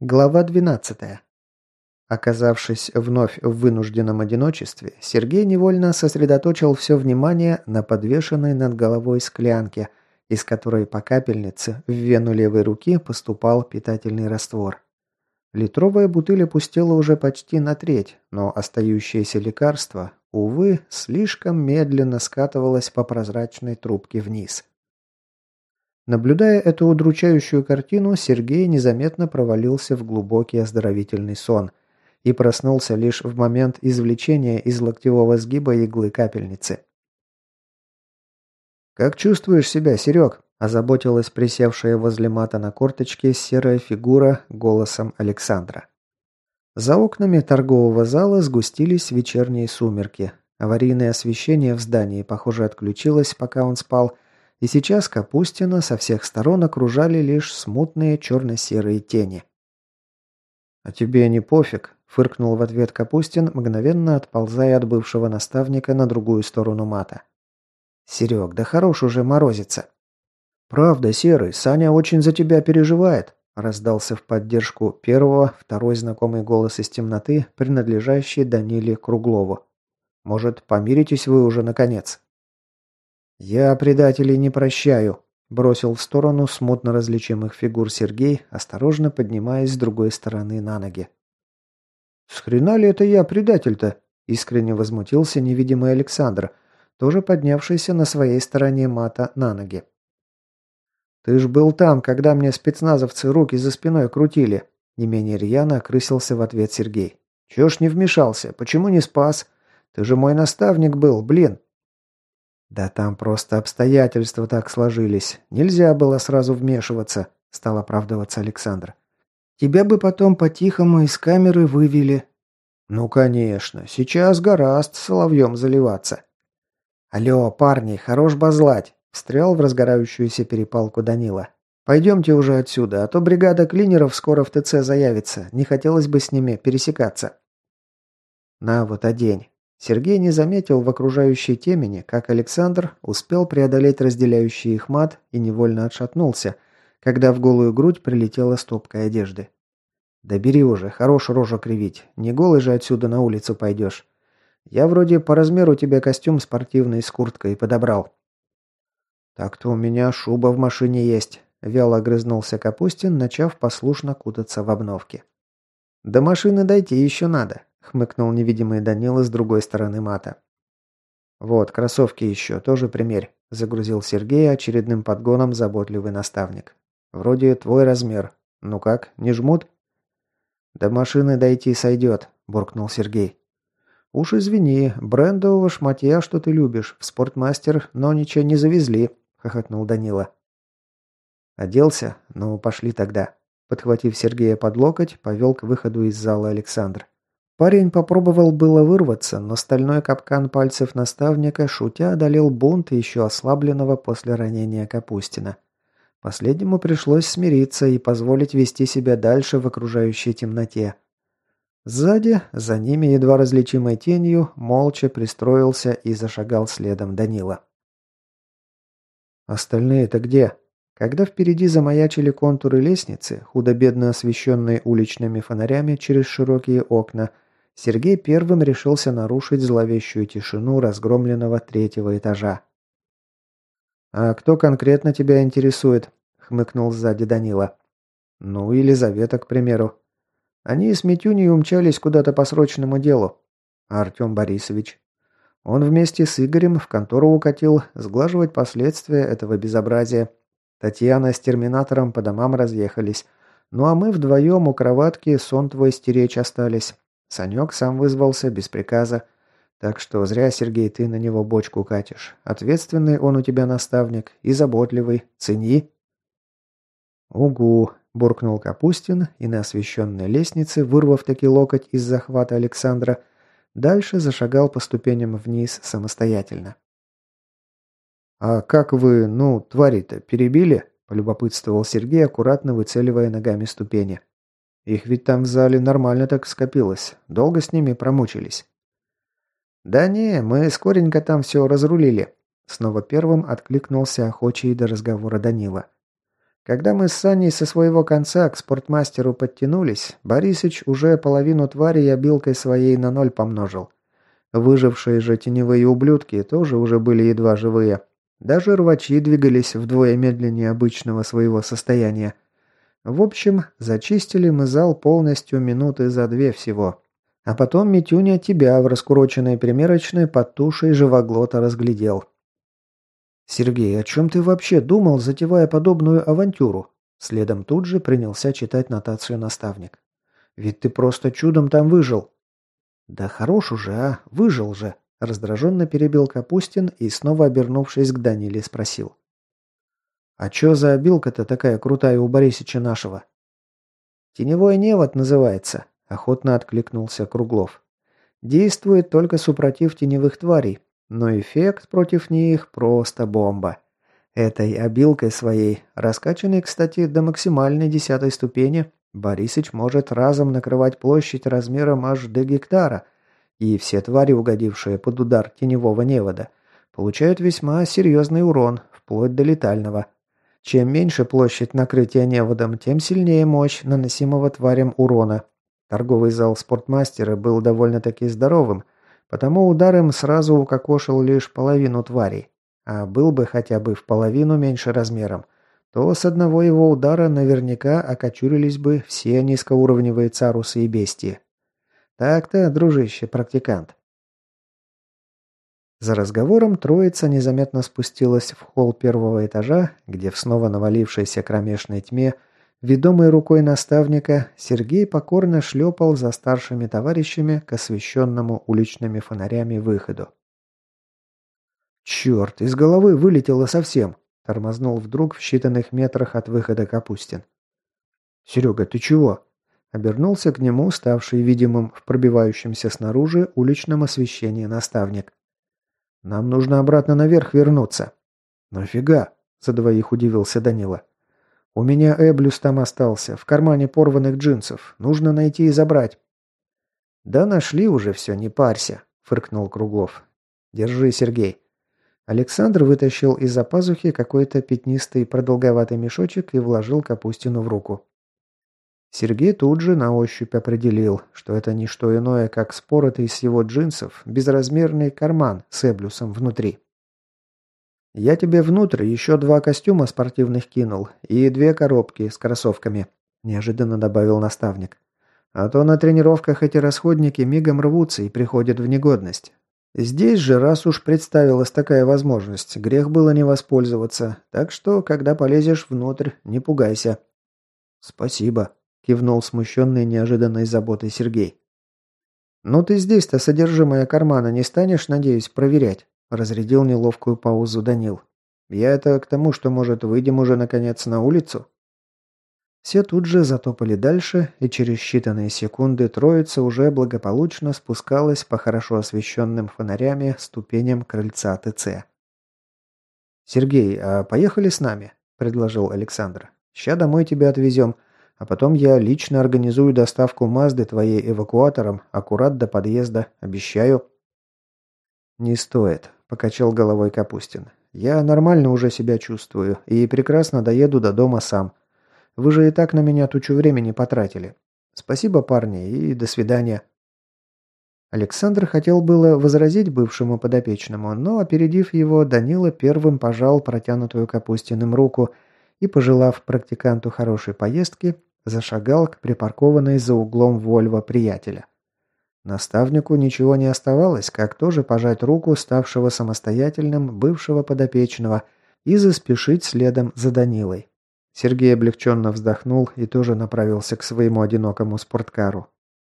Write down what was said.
Глава 12. Оказавшись вновь в вынужденном одиночестве, Сергей невольно сосредоточил все внимание на подвешенной над головой склянке, из которой по капельнице в вену левой руки поступал питательный раствор. Литровая бутыль опустела уже почти на треть, но остающееся лекарство, увы, слишком медленно скатывалось по прозрачной трубке вниз. Наблюдая эту удручающую картину, Сергей незаметно провалился в глубокий оздоровительный сон и проснулся лишь в момент извлечения из локтевого сгиба иглы капельницы. «Как чувствуешь себя, Серег?» – озаботилась присевшая возле мата на корточке серая фигура голосом Александра. За окнами торгового зала сгустились вечерние сумерки. Аварийное освещение в здании, похоже, отключилось, пока он спал – и сейчас Капустина со всех сторон окружали лишь смутные черно-серые тени. «А тебе не пофиг?» – фыркнул в ответ Капустин, мгновенно отползая от бывшего наставника на другую сторону мата. «Серег, да хорош уже морозится». «Правда, Серый, Саня очень за тебя переживает», – раздался в поддержку первого второй знакомый голос из темноты, принадлежащий Даниле Круглову. «Может, помиритесь вы уже наконец?» «Я предателей не прощаю», – бросил в сторону смутно различимых фигур Сергей, осторожно поднимаясь с другой стороны на ноги. «С хрена ли это я предатель-то?» – искренне возмутился невидимый Александр, тоже поднявшийся на своей стороне мата на ноги. «Ты ж был там, когда мне спецназовцы руки за спиной крутили», – не менее рьяно окрысился в ответ Сергей. «Чего ж не вмешался? Почему не спас? Ты же мой наставник был, блин!» «Да там просто обстоятельства так сложились. Нельзя было сразу вмешиваться», – стал оправдываться Александр. «Тебя бы потом по-тихому из камеры вывели». «Ну, конечно. Сейчас гораст соловьем заливаться». «Алло, парни, хорош базлать», – встрял в разгорающуюся перепалку Данила. «Пойдемте уже отсюда, а то бригада клинеров скоро в ТЦ заявится. Не хотелось бы с ними пересекаться». «На вот одень. Сергей не заметил в окружающей темени, как Александр успел преодолеть разделяющий их мат и невольно отшатнулся, когда в голую грудь прилетела стопка одежды. «Да бери уже, хорош рожу кривить. Не голый же отсюда на улицу пойдешь. Я вроде по размеру тебе костюм спортивный с курткой подобрал». «Так-то у меня шуба в машине есть», – вяло огрызнулся Капустин, начав послушно кутаться в обновке. «До машины дойти еще надо хмыкнул невидимый Данила с другой стороны мата. «Вот, кроссовки еще, тоже примерь», – загрузил Сергей очередным подгоном заботливый наставник. «Вроде твой размер. Ну как, не жмут?» «До машины дойти сойдет», – буркнул Сергей. «Уж извини, брендового шматья, что ты любишь, в спортмастер, ничего не завезли», – хохотнул Данила. «Оделся? Ну, пошли тогда». Подхватив Сергея под локоть, повел к выходу из зала Александр. Парень попробовал было вырваться, но стальной капкан пальцев наставника, шутя, одолел бунт еще ослабленного после ранения Капустина. Последнему пришлось смириться и позволить вести себя дальше в окружающей темноте. Сзади, за ними едва различимой тенью, молча пристроился и зашагал следом Данила. «Остальные-то где?» Когда впереди замаячили контуры лестницы, худо-бедно освещенные уличными фонарями через широкие окна – Сергей первым решился нарушить зловещую тишину разгромленного третьего этажа. «А кто конкретно тебя интересует?» – хмыкнул сзади Данила. «Ну, Елизавета, к примеру. Они с Митюней умчались куда-то по срочному делу. А Артем Борисович? Он вместе с Игорем в контору укатил сглаживать последствия этого безобразия. Татьяна с терминатором по домам разъехались. Ну а мы вдвоем у кроватки сон твой стеречь остались. Санек сам вызвался, без приказа. Так что зря, Сергей, ты на него бочку катишь. Ответственный он у тебя наставник и заботливый. Цени. «Угу», – буркнул Капустин и на освещенной лестнице, вырвав таки локоть из захвата Александра, дальше зашагал по ступеням вниз самостоятельно. «А как вы, ну, твари-то, перебили?» – полюбопытствовал Сергей, аккуратно выцеливая ногами ступени. Их ведь там в зале нормально так скопилось. Долго с ними промучились. «Да не, мы скоренько там все разрулили», — снова первым откликнулся охочий до разговора Данила. Когда мы с Саней со своего конца к спортмастеру подтянулись, Борисыч уже половину твари обилкой своей на ноль помножил. Выжившие же теневые ублюдки тоже уже были едва живые. Даже рвачи двигались вдвое медленнее обычного своего состояния. В общем, зачистили мы зал полностью минуты за две всего. А потом Митюня тебя в раскуроченной примерочной под тушей живоглота разглядел. «Сергей, о чем ты вообще думал, затевая подобную авантюру?» Следом тут же принялся читать нотацию наставник. «Ведь ты просто чудом там выжил». «Да хорош уже, а? Выжил же!» Раздраженно перебил Капустин и, снова обернувшись к Даниле, спросил. «А чё за обилка-то такая крутая у Борисича нашего?» «Теневой невод называется», – охотно откликнулся Круглов. «Действует только супротив теневых тварей, но эффект против них просто бомба. Этой обилкой своей, раскачанной, кстати, до максимальной десятой ступени, Борисыч может разом накрывать площадь размером аж до гектара, и все твари, угодившие под удар теневого невода, получают весьма серьезный урон, вплоть до летального. Чем меньше площадь накрытия неводом, тем сильнее мощь наносимого тварям урона. Торговый зал спортмастера был довольно-таки здоровым, Потому удар им сразу укокошил лишь половину тварей. А был бы хотя бы в половину меньше размером, то с одного его удара наверняка окочурились бы все низкоуровневые царусы и бестии. Так-то, дружище, практикант. За разговором троица незаметно спустилась в холл первого этажа, где в снова навалившейся кромешной тьме Ведомый рукой наставника, Сергей покорно шлепал за старшими товарищами к освещенному уличными фонарями выходу. «Черт, из головы вылетело совсем!» – тормознул вдруг в считанных метрах от выхода Капустин. «Серега, ты чего?» – обернулся к нему, ставший видимым в пробивающемся снаружи уличном освещении наставник. «Нам нужно обратно наверх вернуться». «Нафига?» – за двоих удивился Данила. «У меня Эблюс там остался, в кармане порванных джинсов. Нужно найти и забрать». «Да нашли уже все, не парься», — фыркнул Круглов. «Держи, Сергей». Александр вытащил из-за пазухи какой-то пятнистый продолговатый мешочек и вложил Капустину в руку. Сергей тут же на ощупь определил, что это не что иное, как споротый с его джинсов безразмерный карман с эблюсом внутри. «Я тебе внутрь еще два костюма спортивных кинул и две коробки с кроссовками», – неожиданно добавил наставник. «А то на тренировках эти расходники мигом рвутся и приходят в негодность. Здесь же, раз уж представилась такая возможность, грех было не воспользоваться, так что, когда полезешь внутрь, не пугайся». «Спасибо», – кивнул смущенный неожиданной заботой Сергей. «Ну ты здесь-то содержимое кармана не станешь, надеюсь, проверять?» Разрядил неловкую паузу Данил. «Я это к тому, что, может, выйдем уже, наконец, на улицу?» Все тут же затопали дальше, и через считанные секунды троица уже благополучно спускалась по хорошо освещенным фонарями ступеням крыльца ТЦ. «Сергей, а поехали с нами?» – предложил Александр. «Ща домой тебя отвезем, а потом я лично организую доставку Мазды твоей эвакуатором аккурат до подъезда, обещаю». «Не стоит», – покачал головой Капустин. «Я нормально уже себя чувствую и прекрасно доеду до дома сам. Вы же и так на меня тучу времени потратили. Спасибо, парни, и до свидания». Александр хотел было возразить бывшему подопечному, но, опередив его, Данила первым пожал протянутую Капустиным руку и, пожелав практиканту хорошей поездки, зашагал к припаркованной за углом Вольво приятеля. Наставнику ничего не оставалось, как тоже пожать руку ставшего самостоятельным бывшего подопечного и заспешить следом за Данилой. Сергей облегченно вздохнул и тоже направился к своему одинокому спорткару.